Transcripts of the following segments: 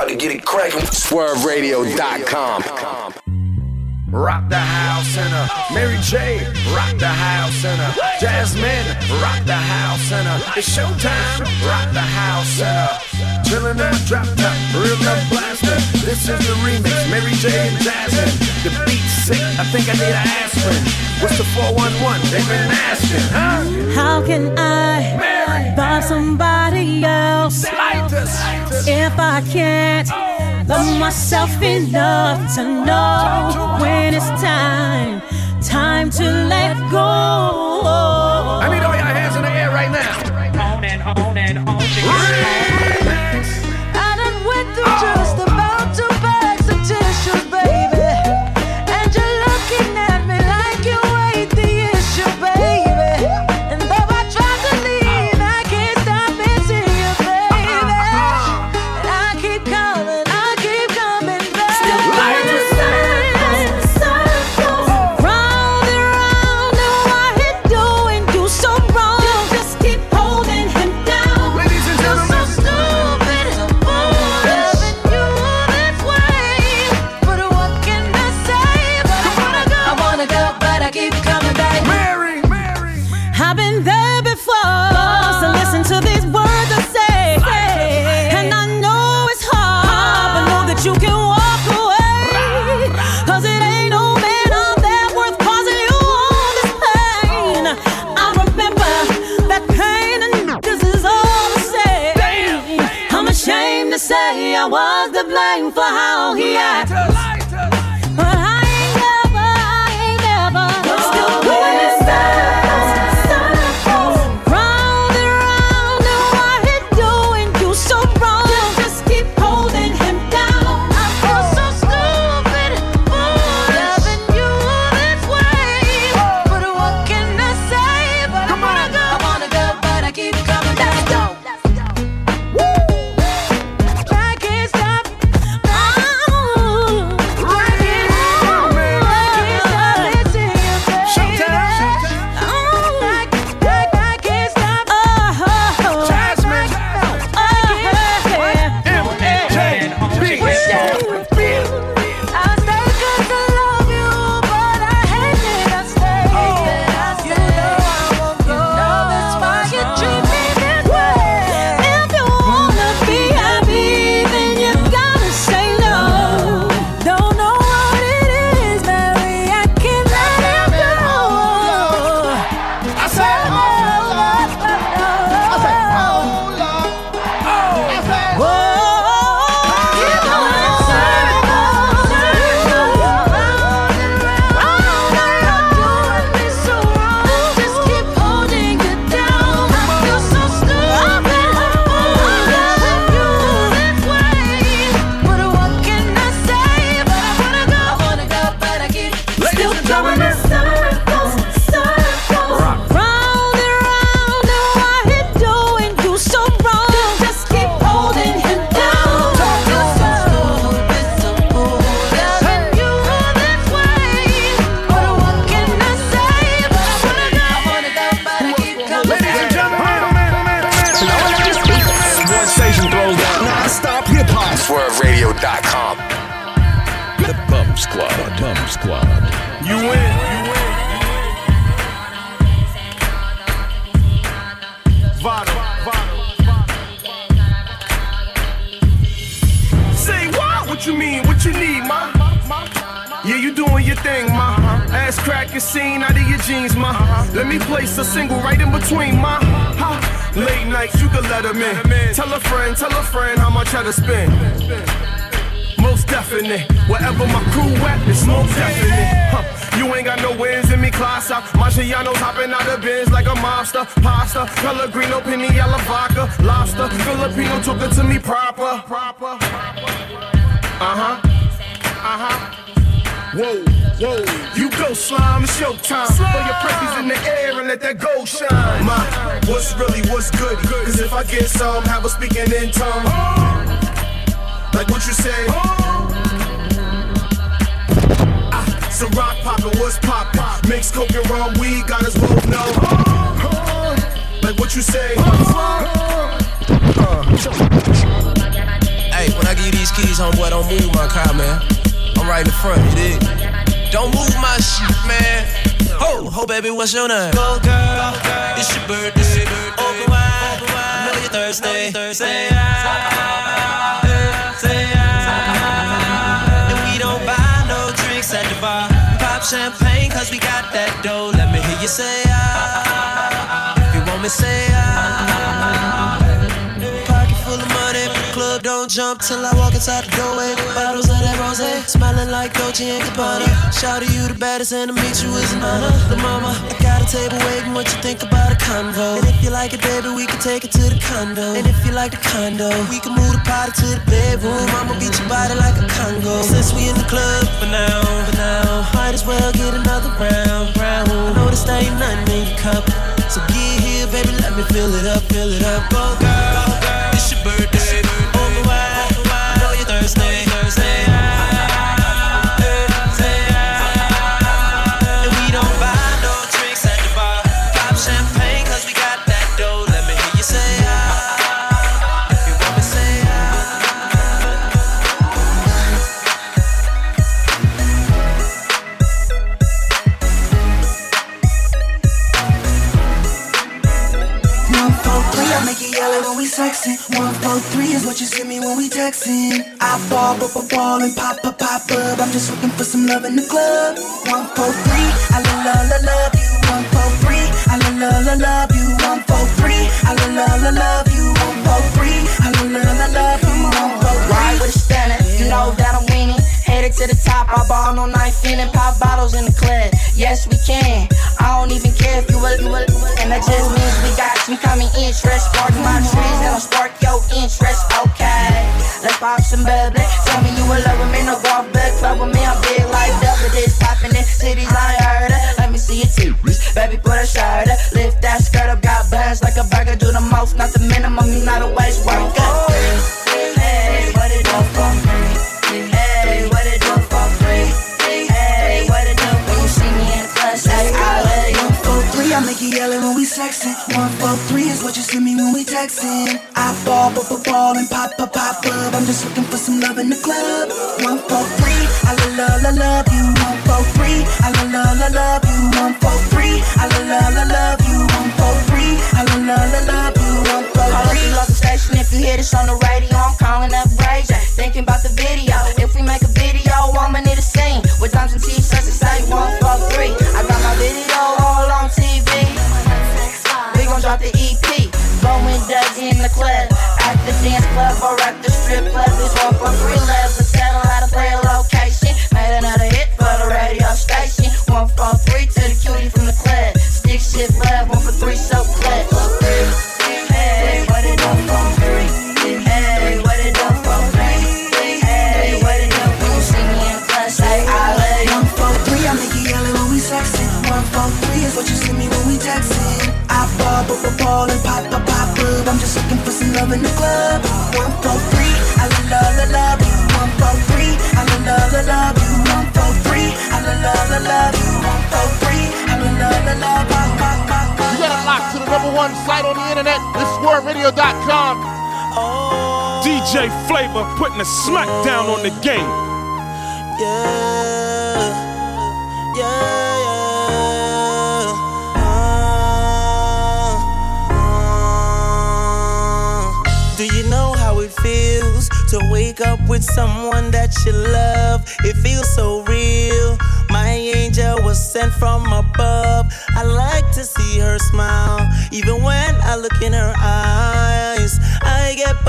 about to get it cracking. SwurvRadio.com. Rock the house center. Mary J. Rock the house center. Jasmine. Rock the house center. It's showtime. Rock the house center. Chillin' in my drop top. Real love blaster. This is the remix. Mary J. and Jasmine. The beat's sick. I think I need an aspirin. What's the 411? They've been asking, huh? How can I Mary. love somebody else Lighters. If I can't love myself enough to know when it's time, time to let go? I need all your hands in the air right now. on and on and on. SwurvRadio.com. The Bum Squad. Bum Squad. You win. You win. Vado. Say what? What you mean? What you need, ma? Yeah, you doing your thing, ma. Ass cracking scene out of your jeans, ma. Let me place a single right in between, ma. Ha. Late nights, you can let 'em in. Tell a friend, tell a friend how much I to spend. Definite. Wherever my crew at, it's most definite. Huh. You ain't got no wins in me, class out. Marciano's hopping out of bins like a mobster. Pasta, Pellegrino, Piniella vodka, lobster. Filipino took it to me proper. Proper. Uh huh. Uh huh. Whoa, whoa. You go slime, it's your time. Throw your presses in the air and let that gold shine. My, what's really what's good? Cause if I get some, have a speaking in tongue. Like what you say? Ah, so rock poppin', what's poppin'? Mix coke and rum, weed, got us both know. Like what you say? Hey, when I give you these keys, homeboy, don't move my car, man. I'm right in the front, you dig? Don't move my shit, man. Ho, ho, baby, what's your name? Go, girl, it's your birthday. Open wide, I know you're thirsty. Champagne, cause we got that dough. Let me hear you say ah. If you want me, say ah. Pocket full of money, club don't jump till I walk inside the doorway. Bottles like Dolce and Gabbana. Shout you the baddest, and to meet you is an honor. The mama, I got a table waiting. What you think about a convo? And if you like it, baby, we can take it to the condo. And if you like the condo, we can move the party to the bedroom. I'ma beat your body like a Congo. Since we in the club for now, for now, might as well get another round, round. I know this ain't nothing in your cup, so get here, baby, let me fill it up, fill it up. Go girl, texting. I ball, ball, ball, ball, and pop, pop, pop up. I'm just looking for some love in the club. One, four, three, I love, I love, love, you. One, four, three, I love, love, love, love you. One, four, three, I love, love, love, love you. One, four, three, I love, love, love, love you. One, four, three. Ride with a stunner, you know that I'm winning. Headed to the top, I ball no knife feeling pop bottles in the club. Yes, we can. I don't even care if you will, you will, and that just means we got some common interest. Spark my trees, that'll spark your interest. Okay, let's pop some bubbly. Tell me you will love with me, no golf back club with me. I'm big like double this, popping in cities I ain't heard of. Let me see your titties, baby, put a shirt up. Lift that skirt up, got buns like a burger. Do the most, not the minimum, you not a waste worker. Oh, hey, what it One, four, three, I make it yellow when we sexing. One, four, three is what you send me when we texting. I ball, ball, ball, ball, and pop, pop, pop up. I'm just looking for some love in the club. One, four, three, I love, love, love, you. One, four, three, I love, love, love, you. One, four, three, I love, love, love, you. One, four, three, I love, love, love, you. One, four, Call three. the local station if you hear this on the radio. I'm calling up Ray J. Thinking about the video. If we make a video, I'ma need a scene with dimes and t-shirts that say one, four, three. I got my video all on TV. We gon' drop the EP. Blowing Doug in the club. At the dance club or at the strip club. This one for three levels. The satellite to play a location. Made another hit for the radio station. One, four, three to the cutie from the club. Stick shift love. Ball, and pop, pop, pop up. I'm just looking for some love in the club. One, four, three, I love, love, love, you. One, four, three, I love, love, love, you. One, four, three, I love, love, love, you. One, four, three, I love, love, love, you. You got it locked to the number one site on the internet, thiswordradio.com. Oh. DJ Phlava putting a smack down on the game. Yeah, yeah. Wake up with someone that you love? It feels so real. My angel was sent from above. I like to see her smile, even when I look in her eyes. I get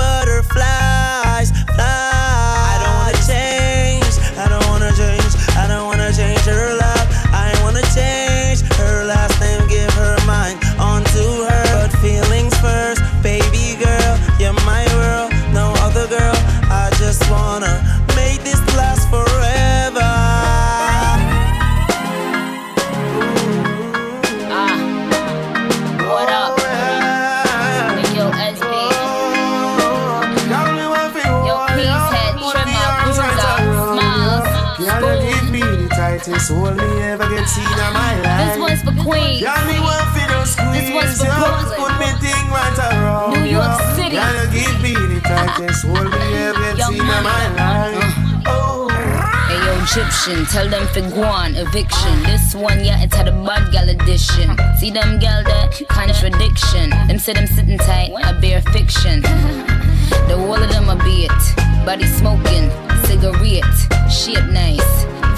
Egyptian. Tell them for guan, eviction. This one, yeah, it's had a bad gal edition. See them gal there? Contradiction. Them say them sitting tight, a bear fiction. The whole of them a be it. Body smoking, cigarette, shit nice,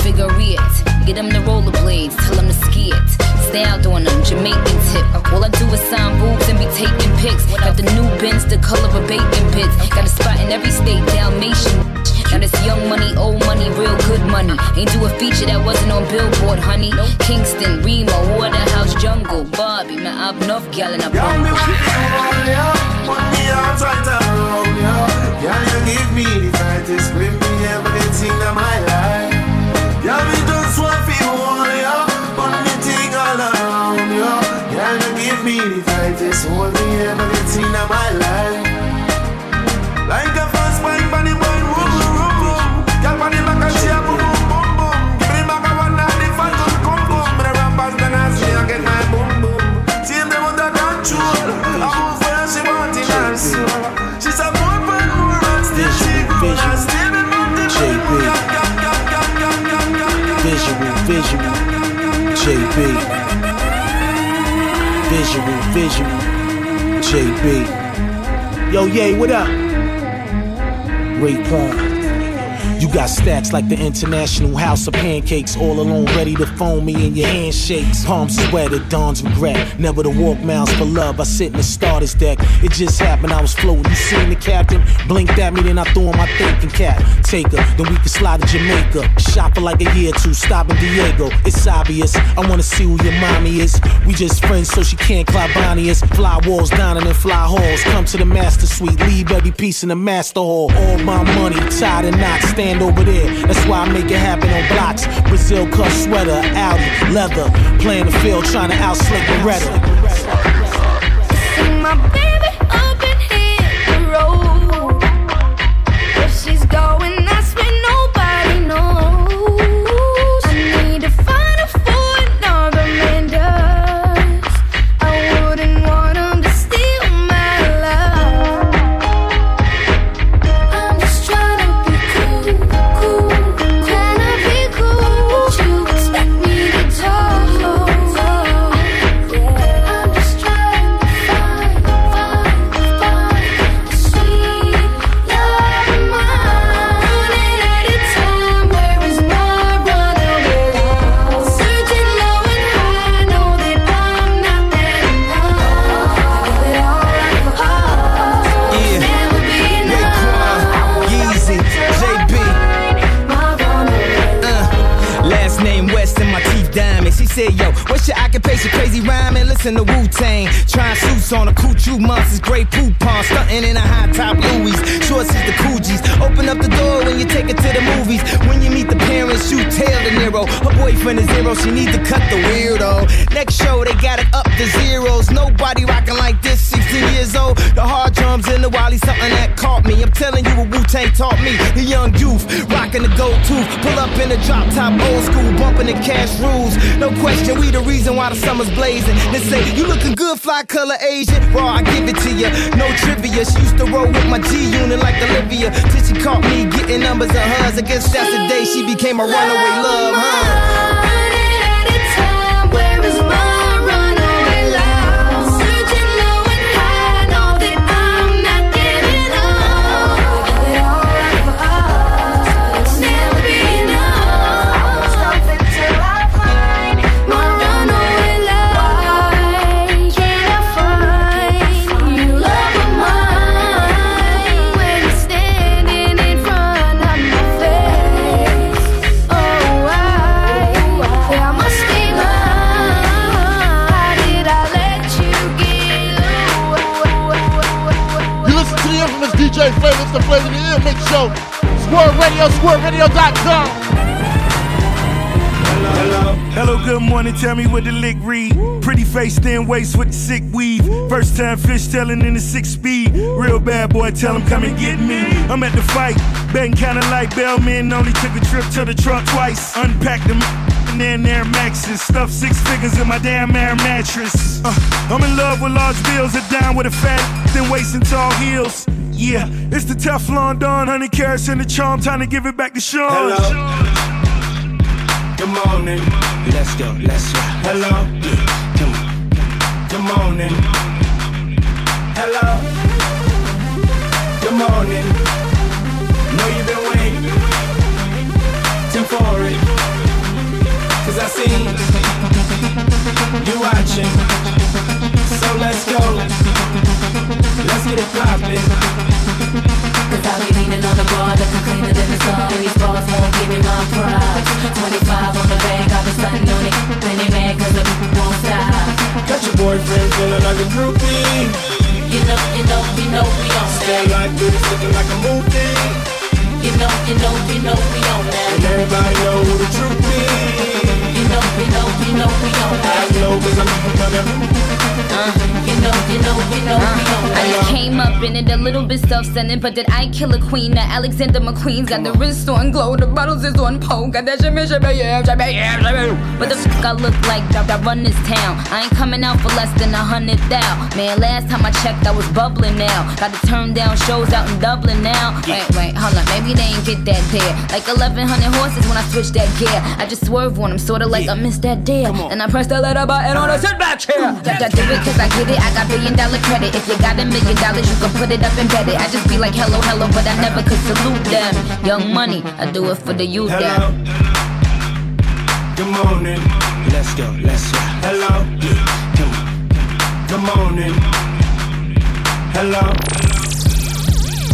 figure it. Get them the rollerblades, tell them to ski it. Stay out on them, Jamaican tip. All I do is sign boobs and be taking pics. Got the new bins, the color of bacon bits. Got a spot in every state, Dalmatian. Now this young money, old money, real good money. Ain't do a feature that wasn't on Billboard, honey. Kingston, Remo, Waterhouse, Jungle, Bobby, man, I've enough gal in a bungle. Can you give me the tightest grip me ever seen in my life? Yeah, me just want to hold you, put me thing all around you. Can you give me the tightest hold me ever seen in my life? Like a first spine, body JB. Visual, visual, JB. Yo, yay, what up? Raekwon. You got stacks like the International House of Pancakes, all alone ready to phone me in your handshakes. Palms sweated, dawn's regret. Never to walk miles for love. I sit in the starter's deck. It just happened, I was floating. You seen the captain? Blinked at me, then I threw on my thinking cap. Take her, then we can slide to Jamaica. Shop for like a year or two, stop in Diego. It's obvious, I wanna see who your mommy is. We just friends, so she can't Bonnie us. Fly walls, dining in fly halls. Come to the master suite, leave every piece in the master hall. All my money, tied and knots, stand over there. That's why I make it happen on blocks. Brazil cut sweater, Audi, leather. Playing the field, trying to outslick Beretta. See my baby up and hit the road. Where she's going, occupation? Crazy rhyming. Listen to Wu Tang. Trying suits on a coochie monsters, gray poop on. Stunting in a high top Louis. Shorts is the Coogis. Open up the door when you take it to the movies. When you meet the parents, shoot tail to Nero. Her boyfriend is zero. She need to cut the weirdo. Next show, they got it up to zeros. Nobody rocking like this. 16 years old. The hard drums in the Wally, something that caught me. I'm telling you what Wu Tang taught me. The young youth, rocking the gold tooth. Pull up in the drop top, old school, bumping the cash rules. No question, we the reason why the summer's blazing. They say, You looking good, fly color Asian. Raw, I give it to you. No trivia. She used to roll with my G unit like Olivia. Till she caught me getting numbers of hers. I guess that's the day she became a runaway love, huh? The Phlava in the Ear Mix Show. Swurv Radio, SwurvRadio.com. Hello, hello, good morning. Tell me what the lick read. Pretty face, thin waist with the sick weave. First time fish telling in the six speed. Real bad boy, tell him come and get me. I'm at the fight, betting kinda like Bellman. Only took a trip to the truck twice. Unpacked them and then Air Maxes. Stuffed six figures in my damn air mattress. Uh, I'm in love with large bills, a down with a fat, then wasting tall heels. Yeah, it's the Teflon Don, honey carrots and the charm. Time to give it back to Sean. Hello. Good morning. Let's go, let's go. Hello. Come on. Good morning. Hello. Good morning. Know you've been waiting for it. Cause I see you watching. So let's go. Let's get it poppin'. I be leaning on the bar looking cleaner than the sun. These bars won't give me my props. 25 on the bank, I've been stunting on it. Plenty mad cause the won't stop. Got your boyfriend feeling like a groupie. You know, you know, you know we on Stay like this, looking like a movie. You know, you know, you know we on that And everybody know who the truth is. You know, you know, you know we on I that. know cause I'm coming. Uh, you know, you know, you know I that. came up in it a little bit self-centered, but did I kill a queen? Now Alexander McQueen's got the wrist on glow, the bottles is on pole, got that shimmy, shimmy, yeah, shimmy, yeah, shimmy. What the fuck I look like? Dog, I run this town. I ain't coming out for less than a hundred thou. Man, last time I checked, I was bubbling now. Got to turn down shows out in Dublin now. Wait, wait, hold on, maybe they ain't get that there. Like 1100 horses when I switch that gear. I just swerve on them, sorta like I missed that dare. And I press the letter button on the sit back chair. That, that do it cause I get it, I got billion dollar credit. If you got a million dollars, you can put it up and bet it. I just be like hello, hello, but I never could salute them. Young money, I do it for the youth Hello. them. Good morning. Let's go, let's go. Hello. Come on. Good morning. Hello.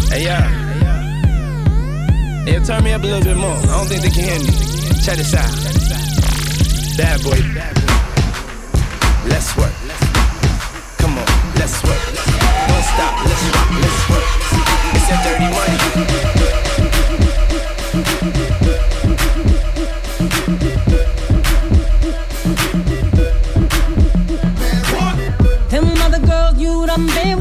Hey, yeah. Yeah, turn me up a little bit more. I don't think they can hear me. Check this out. Bad boy. Let's work. Let's work. Don't stop, let's rock, let's work. It's dirty. Them other girls you done been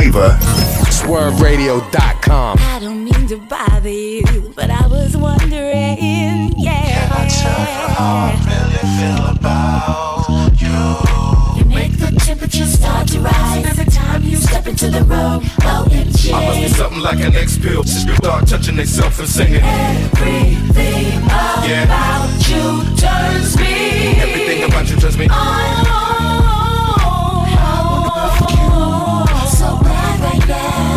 Phlava. SwurvRadio.com. I don't mean to bother you, but I was wondering, yeah. You You make the temperature start to rise every time you step into the room. Oh, OMG. I must be something like an X pill. Just Start touching themselves and singing. Everything Yeah. about you turns me Everything about you turns me. on.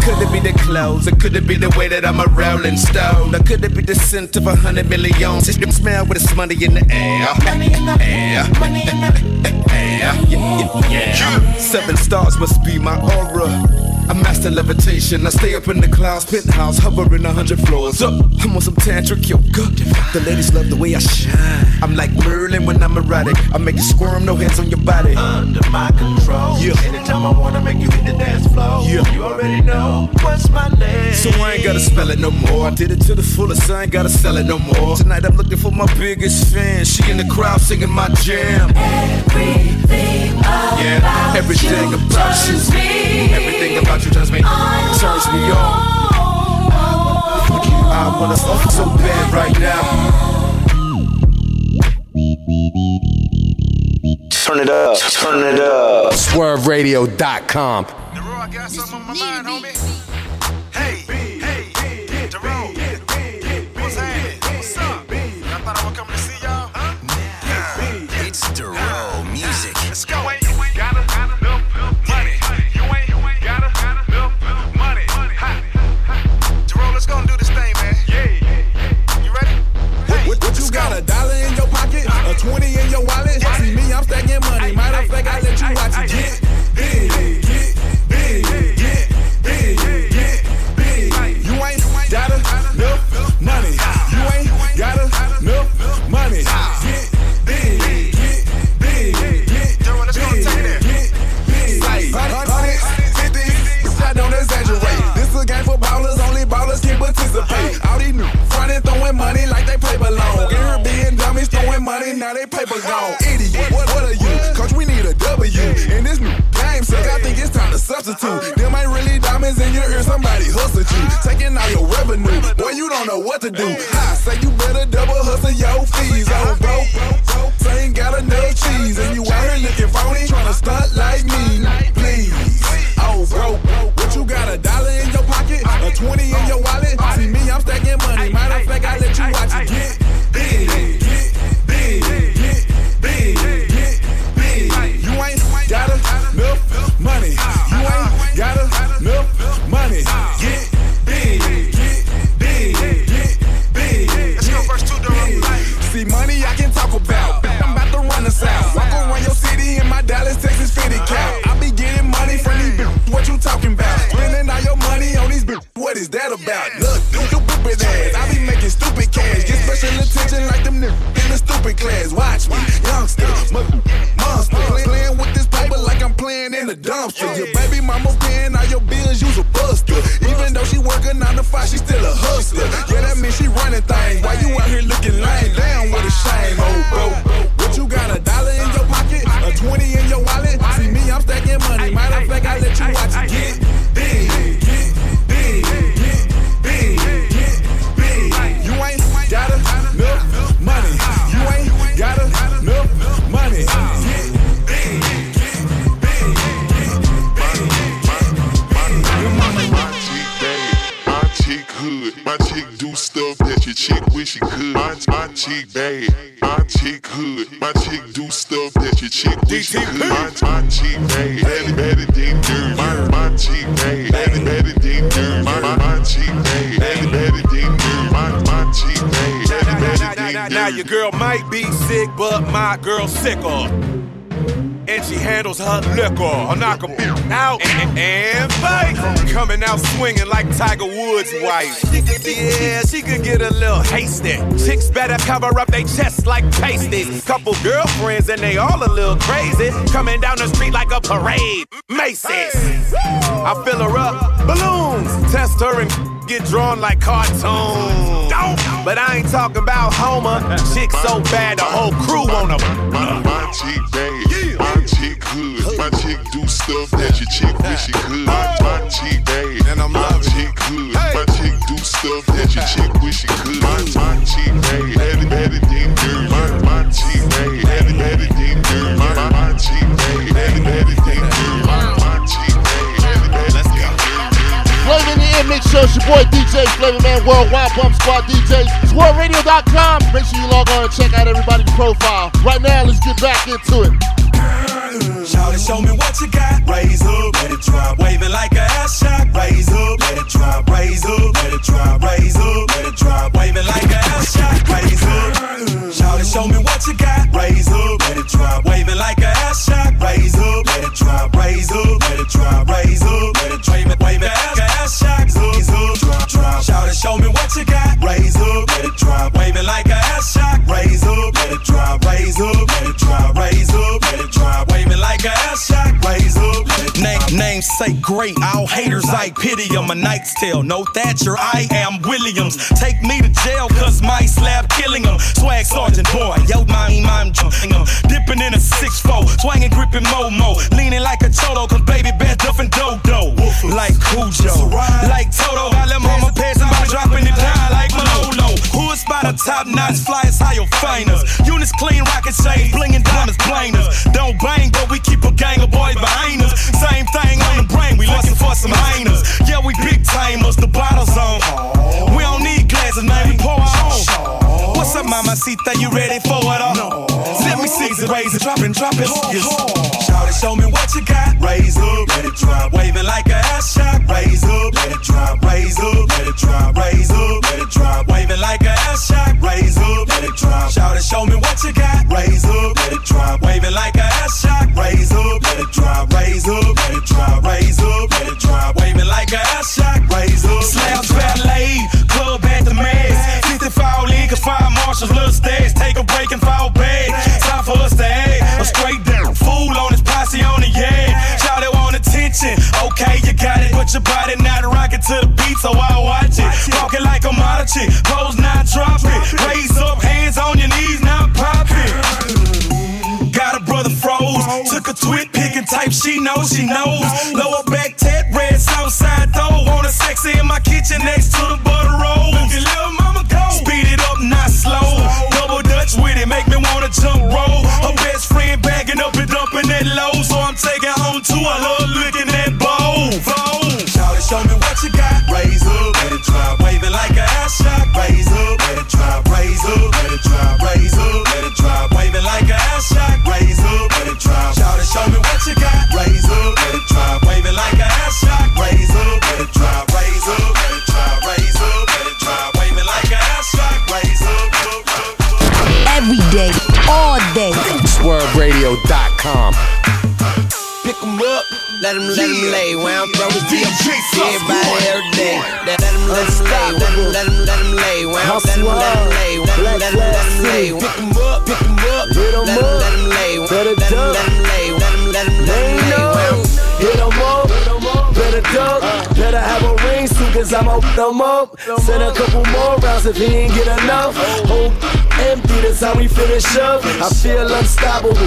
Could it be the clothes? Or could it be the way that I'm a rolling stone? Or could it be the scent of a hundred million? System smell with this money in the air. Money in the air. money in the Yeah, yeah, yeah. Seven stars must be my aura. I master levitation. I stay up in the clouds, penthouse, hovering a hundred floors up. I'm on some tantric yoga. The ladies love the way I shine. I'm like Merlin when I'm erotic. I make you squirm, no hands on your body. Under my control. Yeah. Anytime I wanna make you hit the dance floor. Yeah. You already know what's my name. So I ain't gotta spell it no more. I did it to the fullest. I ain't gotta sell it no more. Tonight I'm looking for my biggest fan. She in the crowd singing my jam. Everything Yeah, about everything you about you. me Everything about what you turns me on. I wanna fuck so bad right now. Turn it up, turn it up. SwurvRadio.com. Nero, I got something on my mind, homie. Somebody you. Taking all your revenue, boy, you don't know what to do. I say you better double hustle your fees. Oh, bro, in the stupid liquor. I'll knock a out and, and fight. Coming out swinging like Tiger Woods' wife. Yeah, she could get a little hasty. Chicks better cover up their chests like pasties. Couple girlfriends and they all a little crazy. Coming down the street like a parade. Macy's. I fill her up, balloons. Test her and get drawn like cartoons. But I ain't talking about Homer. Chick so bad the whole crew wanna. My, my bad, my chick hood, my chick do stuff that your chick wish she could. My, my chick bad, and I'm my chick hood, my chick do stuff that your chick wish she could. My, my chick bad, better, better than dirt. My, my chick bad, better, better than dirt. My, my chick bad, better, better than dirt. My, my chick bad, better, better than. Phlava in the Air Mix Show. It's your boy DJ Phlava Man Worldwide Bump Squad DJs. SwurvRadio.com. Make sure you log on and check out everybody's profile. Right now, let's get back into it. Shawty, show me what you got. Raise up, let it drop. Waving like a ass shot. Raise up, let it drop. Raise up, let it drop. Raise up, let it drop. Waving like a ass shot. Raise up. Shawty, show me what you got. Raise up, let it drop. Waving like a ass shot. Raise up, let it drop. Raise up, let it drop. Namesake great, all haters I pity 'em. A knight's tale, no Thatcher, I am Williams. Take me to jail, cause my slab killing 'em. Swag sergeant boy, yo, mine, mine, jumping 'em. Dipping in a 6-4, swinging, gripping Momo. Leaning like a Toto, cause baby bad duffin' dodo. Like Cujo, like Toto. I let mama pass by dropping it down like Manolo. Who's by the top notch, flyers high, your finest. Units clean, rocket shade, blingin' diamonds, planers. Don't bang some heiners. Yeah, we big timers, the bottles on. We don't need glasses, man, we pour our own. What's up, mama? Sita, you ready for it all? Let me see it, raise it, drop it, drop it. Yes. Shout it, show me what you got. Raise up, let it drop. Waving like a ass shot. Raise up, let it drop. Raise up, let it drop. Raise up, let it drop. Waving like a ass shot. Raise up, let it drop. Shout it, show me what you got. Raise up, let it drop. She knows, she knows. Lower back cause I'ma put 'em up. Send a couple more rounds if he ain't get enough. Hold empty, that's how we finish up. I feel unstoppable.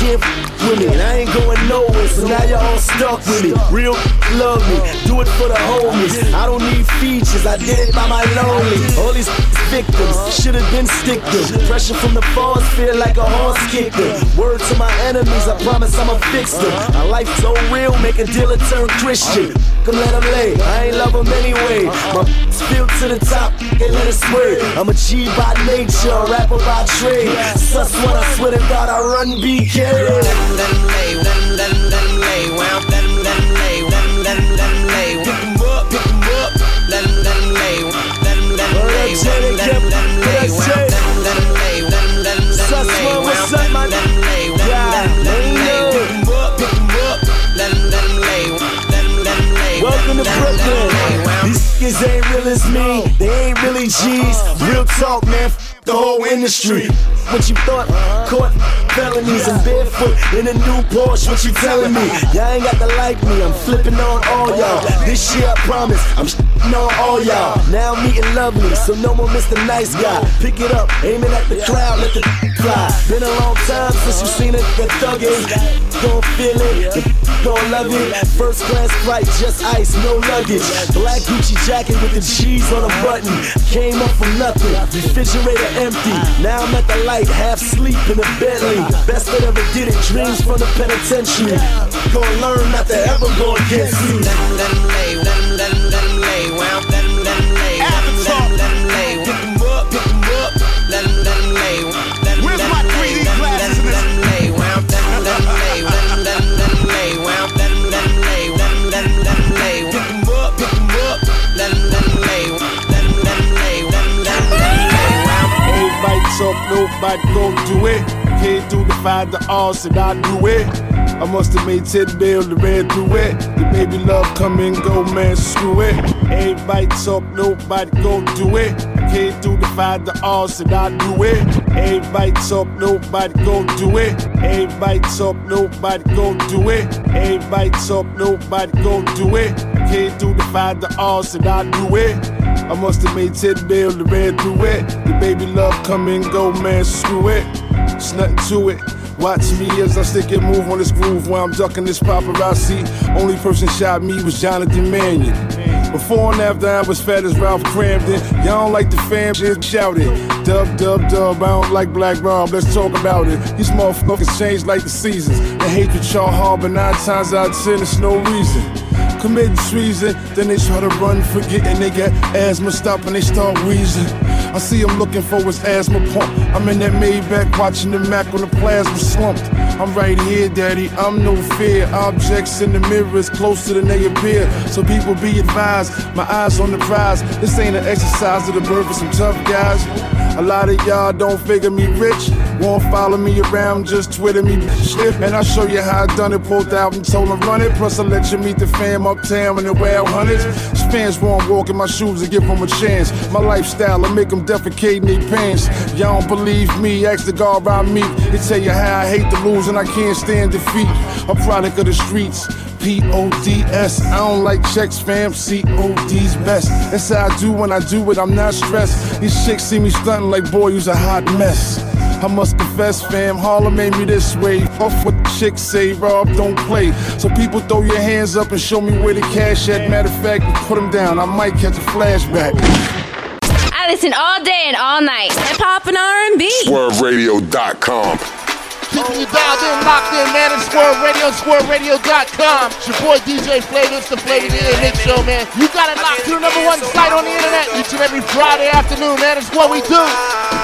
F- with me, I ain't going nowhere, so now y'all all stuck with me. Real love me, do it for the homies. I don't need features, I did it by my lonely. All these victims should've been stick them. Pressure from the falls feel like a horse kicked them. Word to my enemies, I promise I'ma fix them. My life so real, make a dealer turn Christian. Come let him lay, I ain't love him anyway. My spill to the top, can't let it spray. I'm a G by nature, a rapper by trade. Sus what I swear to God, I run BK. let 'em let lay, let 'em let let 'em lay. I'm let 'em let 'em lay, let 'em let let 'em lay. Let 'em let 'em lay, let 'em let 'em let 'em lay. Pick 'em up, pick 'em up, let 'em let 'em lay. Let 'em let 'em lay. Welcome to let 'em let 'em Brooklyn. lay. When I'm These niggas ain't real as me. They ain't really G's. Real talk, man. The whole industry. What you thought? Caught felonies and barefoot in a new Porsche. What you telling me? Y'all ain't got to like me. I'm flipping on all y'all. This year I promise I'm on all y'all. Now I'm meeting lovely, so no more Mr. Nice Guy. Pick it up, aiming at the crowd, let the fly. Been a long time since you seen it. The thuggin', gon' feel it. The gon' love it. First class flight, just ice, no luggage. Black Gucci jacket with the G's on a button. Came up from nothing, refrigerator empty. Now I'm at the light, half sleep in a Bentley. Best that ever did it, dreams from the penitentiary. Gonna learn not to ever go against me. let 'em lay, let 'em let 'em let 'em lay. I'm let 'em let 'em lay, let 'em let 'em lay. Talk, nobody gon' do it. Can't do the five the all, said I do it. I must have made 10 bill to ran through it. The baby love come and go, man, screw it. Everybody talk, nobody gon' do it. Can't do the five the all, said I do it. Everybody talk, nobody gon' do it. Everybody talk, nobody gon' do it. Everybody talk, nobody gon' do it. Can't do the five the all, said I do it. I must have made 10 bill to ran through it. The baby love come and go, man, screw it. It's nothing to it. Watch me as I stick and move on this groove while I'm ducking this paparazzi. Only person shot me was Jonathan Mannion. Before and after I was fat as Ralph Kramden. Y'all don't like the fam, just shout it. Dub, dub, dub, I don't like Black Rob, let's talk about it. These motherfuckers change like the seasons. The hatred y'all harbor nine times out of ten, it's no reason committing treason. Then they try to run, forgetting they got asthma, stop and they start wheezing. I see him looking for his asthma pump. I'm in that Maybach watching the Mac on the plasma slumped. I'm right here, daddy, I'm no fear. Objects in the mirror is closer than they appear. So people be advised, my eyes on the prize. This ain't an exercise of the birth of some tough guys. A lot of y'all don't figure me rich. Won't follow me around, just Twitter me shit. And I show you how I done it, pulled out and told them run it. Plus I let you meet the fam uptown in the wild hundreds. Fans won't walk in my shoes and give them a chance. My lifestyle, I make them defecate in their pants. Y'all don't believe me, ask the guard around me. They tell you how I hate to lose and I can't stand defeat. A product of the streets. P-O-D-S. I don't like checks, fam. C-O-D's best. That's how I do when I do it. I'm not stressed. These chicks see me stunting like, boy, you's a hot mess. I must confess, fam, Harlem made me this way. Off what the chicks say, Rob, don't play. So people throw your hands up and show me where the cash at. Matter of fact, put them down. I might catch a flashback. I listen all day and all night. Hip hop and R&B. SwurvRadio.com. Keeping you dialed in, locked in, man. It's Swurv Radio, SwurvRadio.com. It's your boy DJ Phlava. It's the Phlava the Mix Show, man. You got it locked to the number one site on the internet each and every Friday afternoon, man. It's what we do.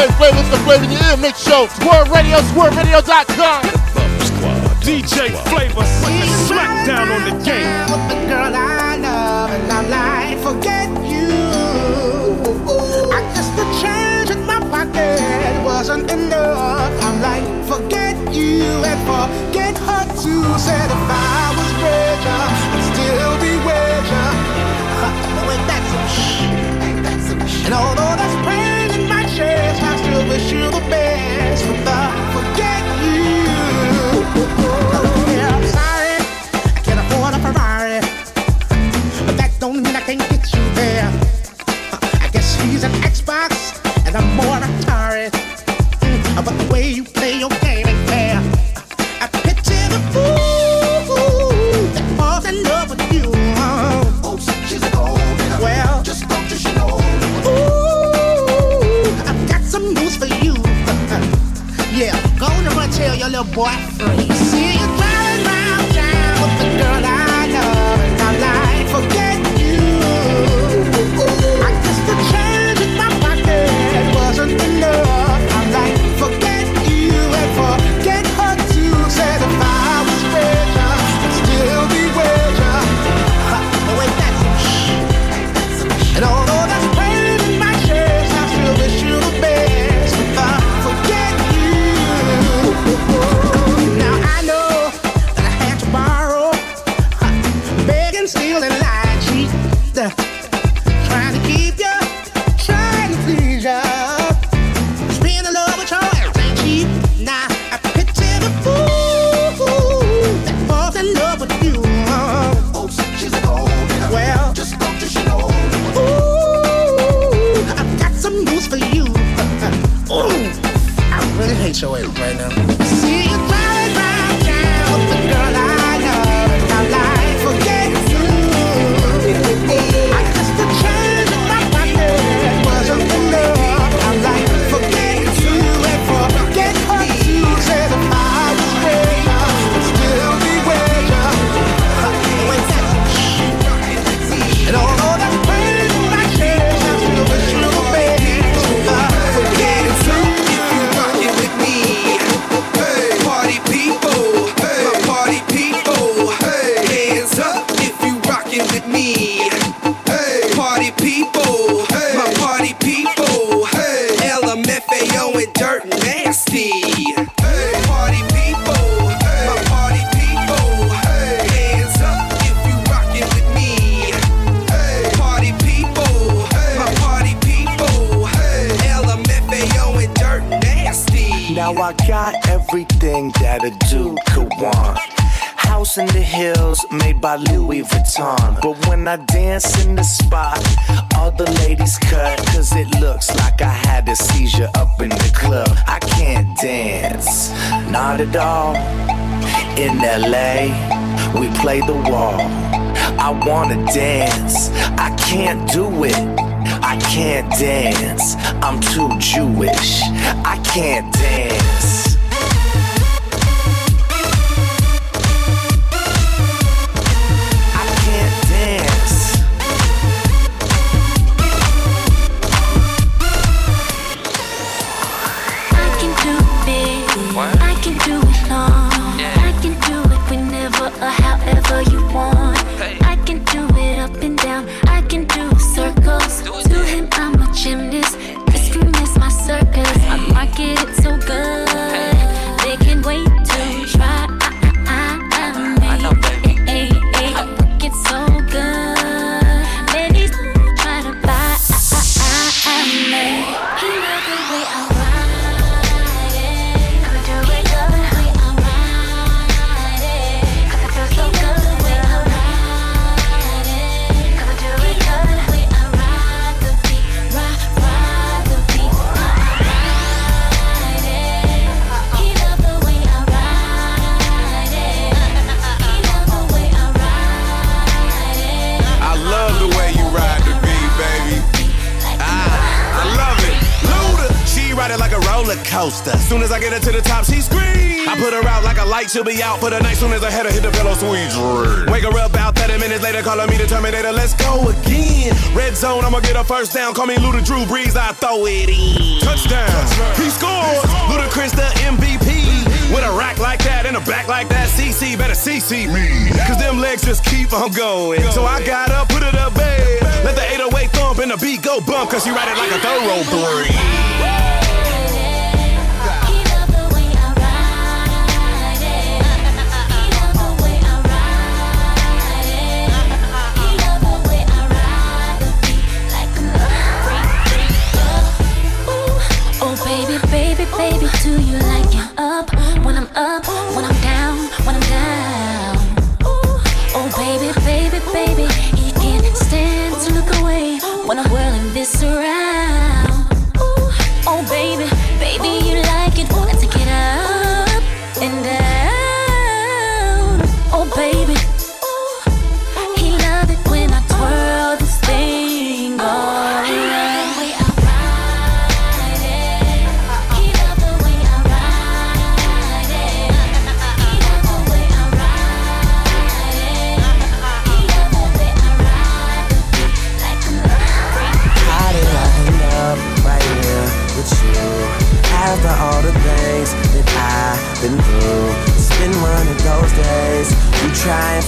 same flame, it's the flame in your ear mix show. Swurv Radio, SwurvRadio.com. DJ Phlava, smack down on the game. With the girl I love, and I'm like, forget you. I guess the change in my pocket wasn't enough. I'm like, forget you, and forget her too. Said if I was richer, I'd still be richer. Ain't that some shit? Ain't that some shit? And although that's pretty wish you the best, but I forget you. is cut. Cause it looks like I had a seizure up in the club. I can't dance, not at all. In LA, we play the wall. I wanna dance, I can't do it. I can't dance, I'm too Jewish. I can't dance. Coaster. Soon as I get her to the top, she screams. I put her out like a light, she'll be out for the night. Soon as I head her hit the pillow, sweet dream. Wake her up about 30 minutes later, calling me the Terminator. Let's go again. Red zone, I'ma get a first down. Call me Luda Drew Brees, I throw it in. Touchdown. He scores. Ludacris the MVP. With a rack like that and a back like that, CC better CC me. Cause them legs just keep on going. So I got up, put it up bed. Let the 808 thump and the beat go bump. Cause she ride it like a thoroughbred. Do you like it? Up when I'm up,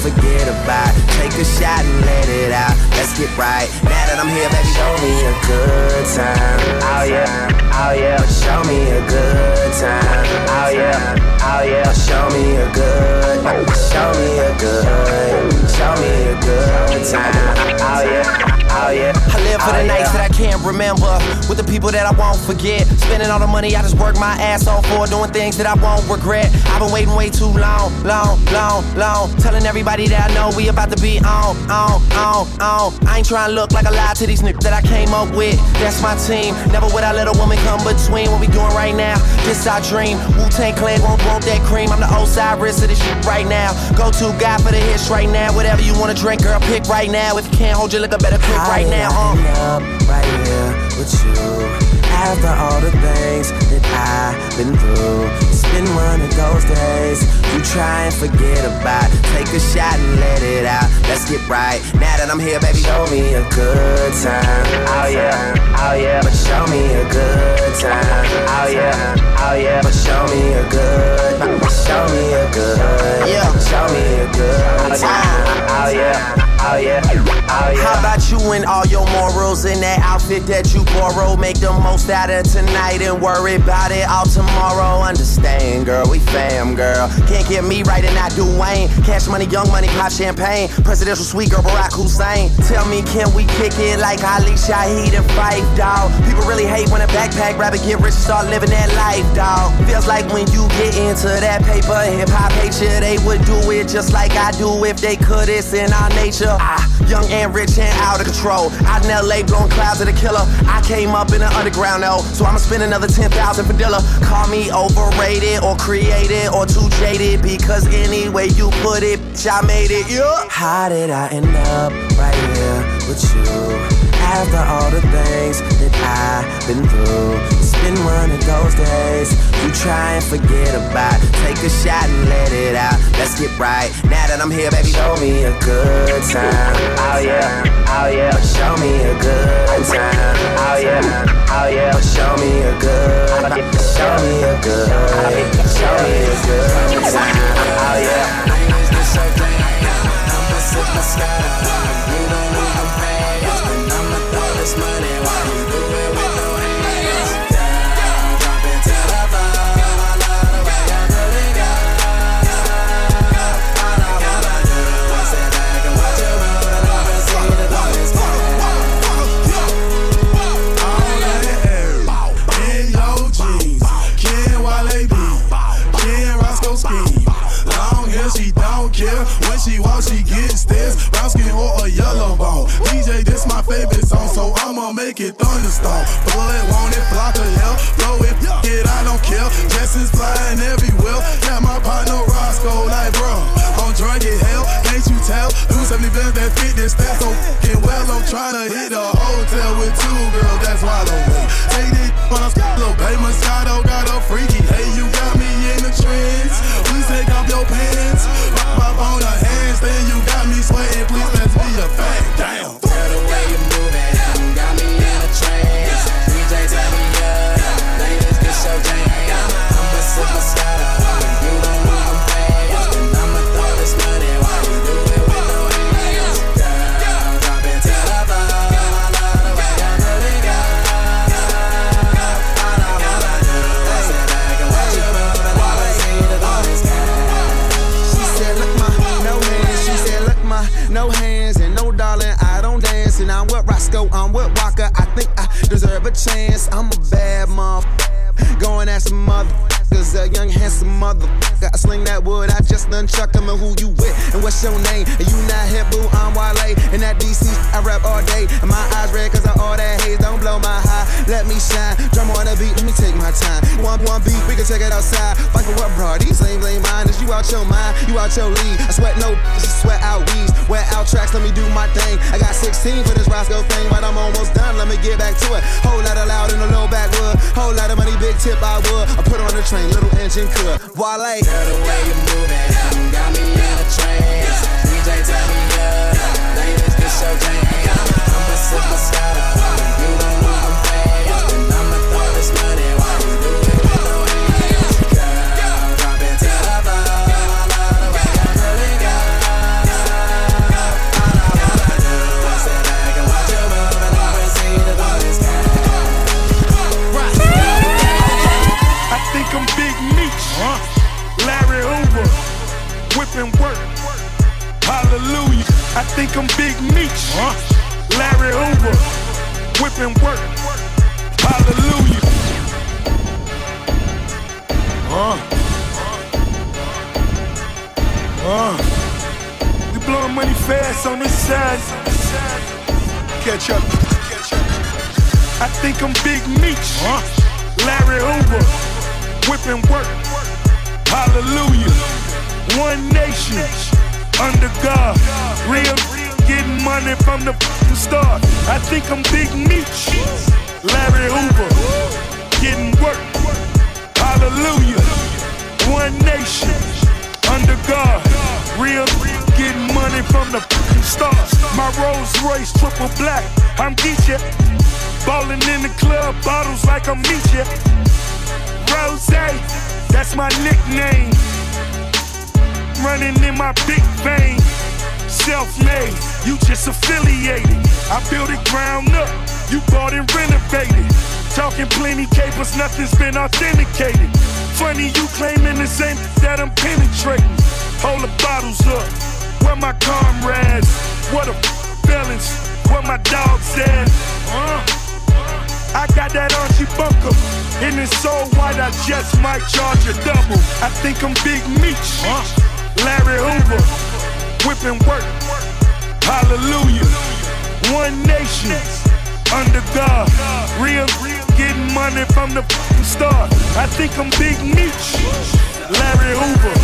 forget about. it. Take a shot and let it out. Let's get right. Now that I'm here, baby, show me a good time. Oh yeah, oh yeah. Show me a good time. Oh yeah, oh yeah. Show me a good, show me a good, show me a good time. Oh yeah. Oh yeah. I live for the oh, nights that I can't remember with the people that I won't forget. Spending all the money I just work my ass off for, doing things that I won't regret. I've been waiting way too long, long, long, long. Telling everybody that I know we about to be on, on, on, on. I ain't trying to look like a lie to these niggas that I came up with. That's my team. Never would I let a woman come between what we doing right now. This our dream. Wu Tang Clan won't want that cream. I'm the Osiris of this shit right now. Go to God for the hits right now. Whatever you wanna drink, girl, pick right now. If you can't hold your liquor, better quit right now. Uh. up right here with you. After all the things that I've been through, it's been one of those days you try and forget about. Take a shot and let it out. Let's get right. Now that I'm here, baby, show me a good time. Oh yeah, oh yeah. But show me a good time. Oh yeah, oh yeah. But show me a good, show me a good, yeah. Show me a good time. Oh yeah. Oh oh yeah. How about you and all your morals in that outfit that you borrow? Make the most out of tonight and worry about it all tomorrow. Understand, girl, we fam, girl. Can't get me right and not Dwayne. Cash money, young money, pop champagne. Presidential sweet girl, Barack Hussein. Tell me, can we kick it like Ali Shaheed and Phife, dog? People really hate when a backpack rapper get rich and start living that life, dog. Feels like when you get into that paper, hip hop you, they would do it just like I do if they could. It's in our nature. Ah, young and rich and out of control. Out in LA, blowing clouds of the killer. I came up in the underground, though, so I'ma spend another 10,000 for Dilla. Call me overrated or created or too jaded because any way you put it, bitch, I made it. Yeah. How did I end up right here with you? After all the things that I've been through, it's been one of those days you try and forget about. Take a shot and let it out. Let's get right. Now that I'm here, baby, show me a good time. Oh yeah, oh yeah. Show me a good time. Oh yeah, oh yeah. Show me a good, show me a good, show me a good time. Oh yeah. It thunderstorm. Blood want it, block of hell. Blow it, it, I don't care. Jessens flying everywhere. Got my partner Roscoe, like bro. I'm drunk as hell, can't you tell? Do 70 bands that fit this stat so fucking well. I'm tryna hit a handsome motherfucker. I sling that wood, I just done chuck him and who you with and what's your name? And you not hip, boo, I'm Wale. And that DC, I rap all day. And my eyes red cause of let me shine. Drum on the beat, let me take my time. One, one beat, we can take it outside. Fight for what, bro? These lame, lame minders. You out your mind, you out your league. I sweat no, just sweat out weeds. Wear out tracks, let me do my thing. I got 16 for this Roscoe thing, but I'm almost done. Let me get back to it. Whole lot of loud in the low backwood. Whole lot of money, big tip I would. I put on the train, little engine could. Wale. Girl, the way you moving, you um, got me in a trance. DJ, turn me up. Ladies, this your jam. I'ma sip Moscato. I think I'm Big Meech. Huh? Larry Hoover. Whipping work. Hallelujah. I think I'm Big Meech. Huh? Larry Hoover. Whipping work. Hallelujah. Uh. Uh. We blowing money fast on this side. Catch up. I think I'm Big Meech. Huh? Larry Hoover. Whipping work. Hallelujah. One nation. Under God. Real getting money from the start. I think I'm Big Meech. Larry Hoover. Getting work. Hallelujah. One nation. Under God. Real getting money from the start. My Rolls Royce triple black. I'm Geechee. Ballin' in the club, bottles like I'm Meechee. Rose, that's my nickname. Running in my big vein. Self-made, you just affiliated. I built it ground up, you bought and renovated. Talking plenty capers, nothing's been authenticated. Funny you claiming the same that I'm penetrating. Hold the bottles up, where my comrades? What a felons, where my dogs at? Uh. I got that Archie Bunker. And it's so white, I just might charge a double. I think I'm Big Meech. Larry Hoover. Whipping work. Hallelujah. One nation. Under God. Real getting money from the start. I think I'm Big Meech. Larry Hoover.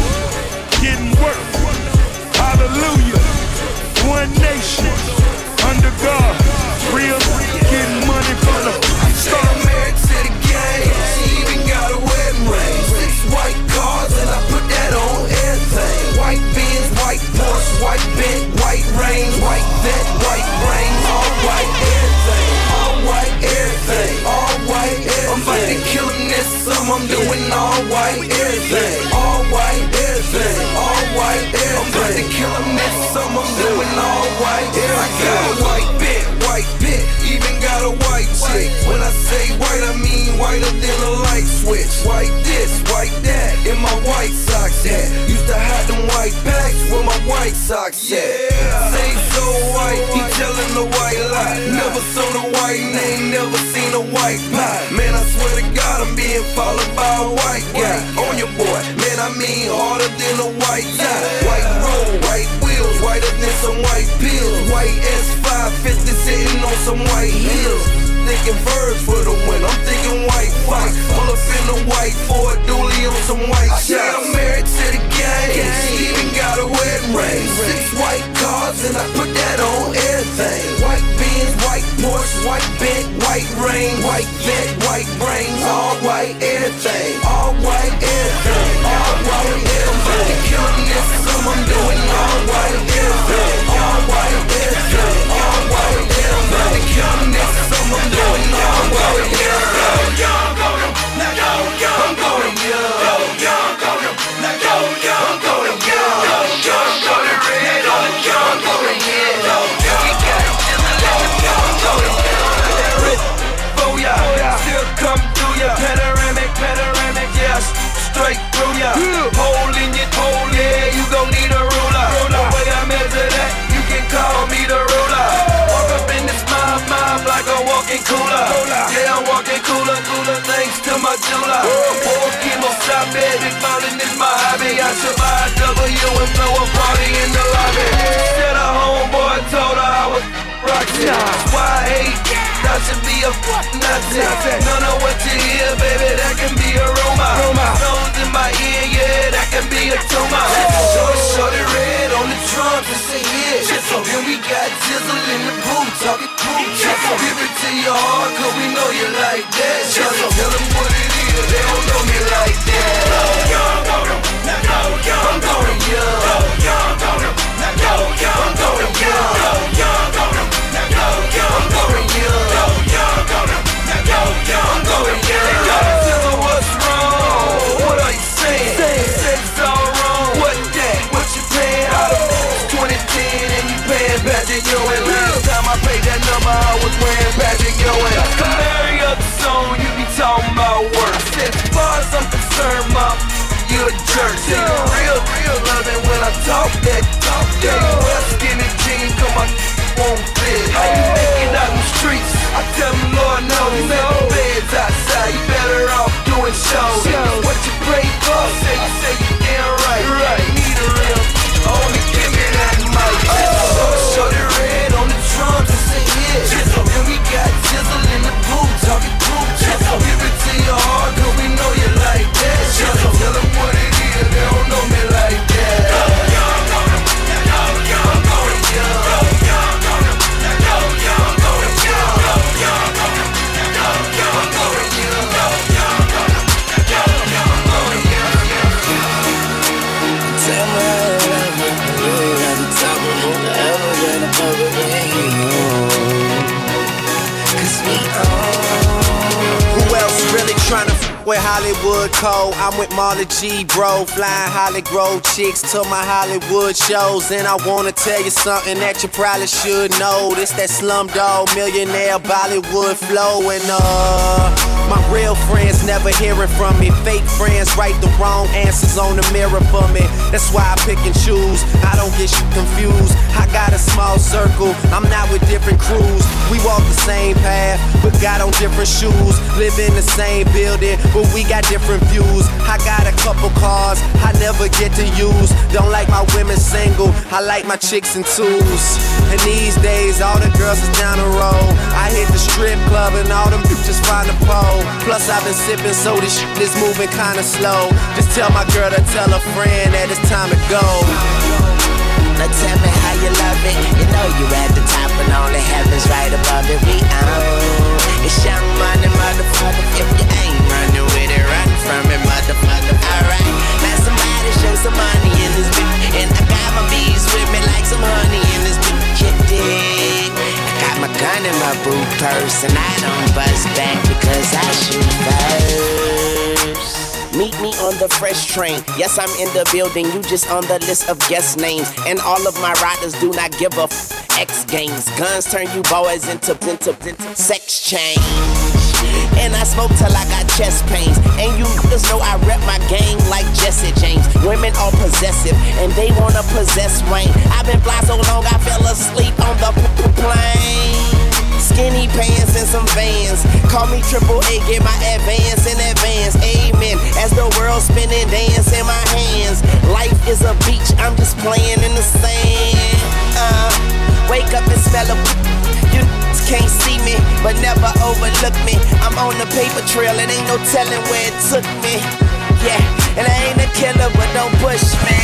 Getting work. Hallelujah. One nation. Under God. Real getting money from the She even got a wedding ring. Six white cars and I put that on everything. White Benz, white Porsche, white Bent, white Range, white vet, white brains, all white everything. All white everything. All white everything. I'm about to kill this summer. I'm doing all white everything. All white everything. All white everything. I'm about to kill him this summer. I'm doing all white everything. I got white bit, even got a white chick. When I say white, I mean whiter than a light switch. White this, white that, in my white socks at. Used to hide them white packs where my white socks at. Say so white, he telling the white lie. Never saw the white name, never seen a white pie. Man, I swear to God, I'm being followed by a white guy. On your boy, man, I mean harder than a white tie. White S550 sitting on some white heels. Thinking birds for the win. I'm thinking white fight. Pull up in the white Ford dually on some white shots. I'm married to the game. She even got a wedding ring. Six white cars and I put that on everything. White Benz, white Porsche, white Bent, white Range, white vet, white brains, all white everything. All white everything. All white everything. Killing this I'm doing all white everything. Killing this some I'm all white everything. Young golden, now go young. Going young. Go young golden, now go young. Going young. Go young golden red on young golden head. Go young. You got it till the last young golden red. Still come through ya. Panoramic, panoramic, yes, straight through ya. Hole in your hole, cooler. Yeah, I'm walking cooler, cooler thanks to my jeweler. Four kilo shot, baby, mountain is my hobby. I should buy a W and throw a party in the lobby. Said a homeboy told her I was rocky. That's why I hate. That should be a fucking Nazi. None of what you hear, baby, that can be a rumor. Stones in my ear, yeah, that can be a tumor. Shorty, shorty red on the trunk and say yeah. And we got Jizzle in the booth, talking cool. Give it to your heart, cause we know you like that. Shorty, tell them what it is, they don't know me like that. Go young, go go. I'm going young. Go young, go young, talk that talk. Yeah, I'm with Marley G, bro. Flying Hollywood chicks to my Hollywood shows. And I wanna tell you something that you probably should know. This that slumdog millionaire Bollywood flow. And uh, my real friends never hearing from me. Fake friends write the wrong answers on the mirror for me. That's why I pick and choose. I don't get you confused. I got a small circle. I'm not with different crews. We walk the same path, but got on different shoes. Live in the same building, but we got different views. I got a couple cars I never get to use. Don't like my women single. I like my chicks in twos. And these days, all the girls is down the road. I hit the strip club and all them bitches find a pole. Plus, I've been sipping, so this shit is moving kinda slow. Just tell my girl to tell a friend that it's time to go. Now tell me how you love it. You know you at the top and only heaven's right above it. We own. It's young money, motherfucker. If you ain't running with it, run from it, motherfucker. Alright. Now somebody show some money in this bitch. And I got my bees with me like some honey in this bitch. You dig? Got my gun in my boot purse and I don't bust back because I shoot first. Meet me on the fresh train. Yes, I'm in the building. You just on the list of guest names. And all of my riders do not give a f- X games. Guns turn you boys into, into, into sex change. And I smoke till I got chest pains. And you just know I rep my gang like Jesse James. Women are possessive and they wanna possess Wayne. I've been fly so long I fell asleep on the plane. Skinny pants and some vans. Call me triple A, get my advance in advance. Amen. As the world spinning, dance in my hands. Life is a beach, I'm just playing in the sand. Uh, wake up and smell a. You can't see me, but never overlook me. I'm on the paper trail, it ain't no telling where it took me. Yeah, and I ain't a killer, but don't push me.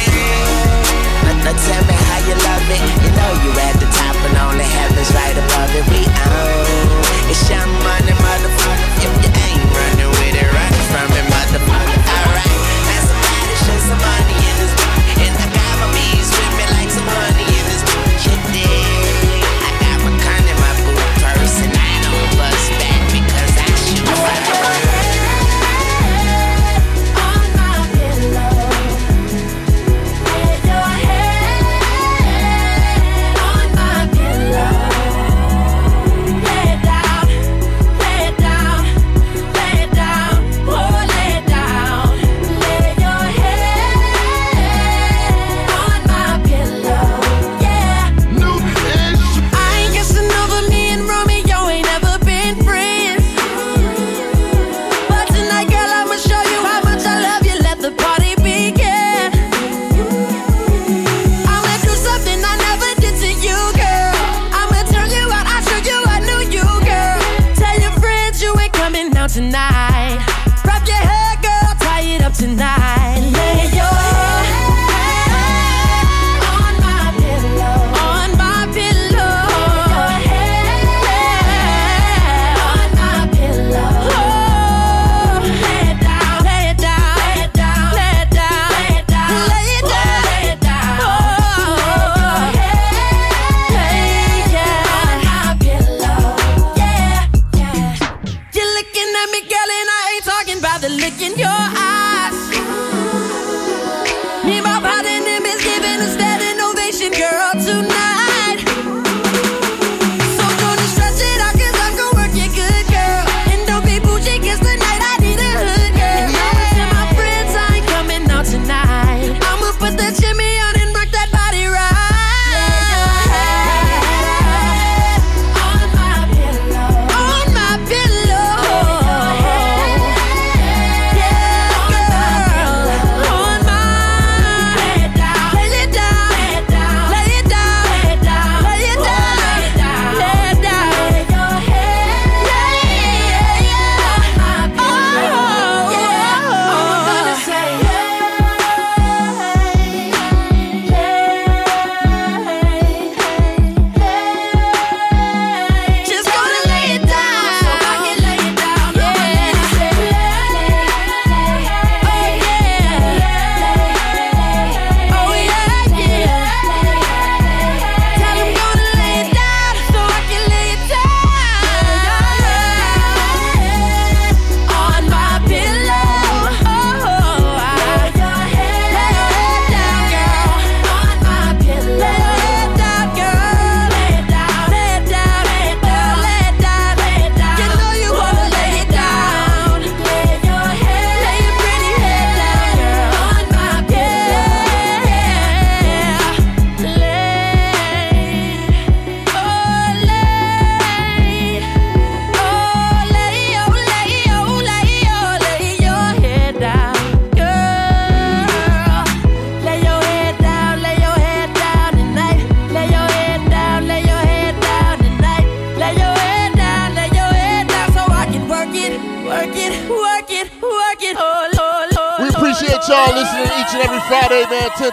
Now tell me how you love it. You know you at the top and only heaven's right above it. We own. It's young money, motherfucker. If you ain't running with it, run from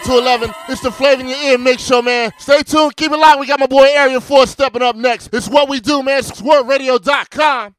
to 11. It's the Phlava in your ear Make sure, man. Stay tuned. Keep it locked. We got my boy Area 4 stepping up next. It's what we do, man. It's SwurvRadio.com.